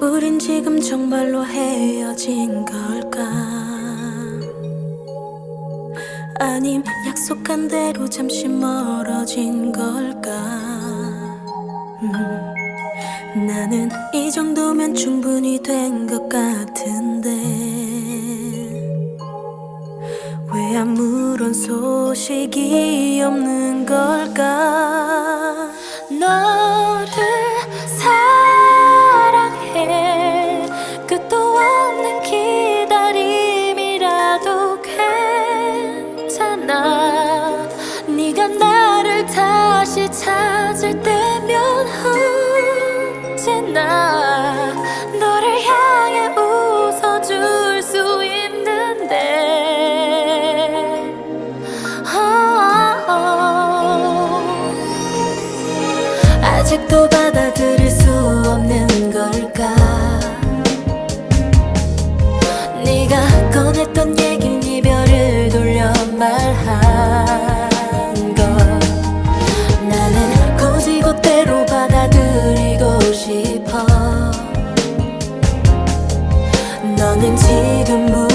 우린 지금 정말로 헤어진 걸까? 아님 약속한 대로 잠시 멀어진 걸까? 음, 나는 이 정도면 충분히 된 것 같은데 왜 아무런 소식이 없는 걸까? 너를 너는 지금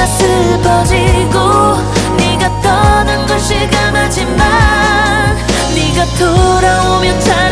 다 슬퍼지고 네가 떠난 걸 실감하지만 네가 돌아오면 잘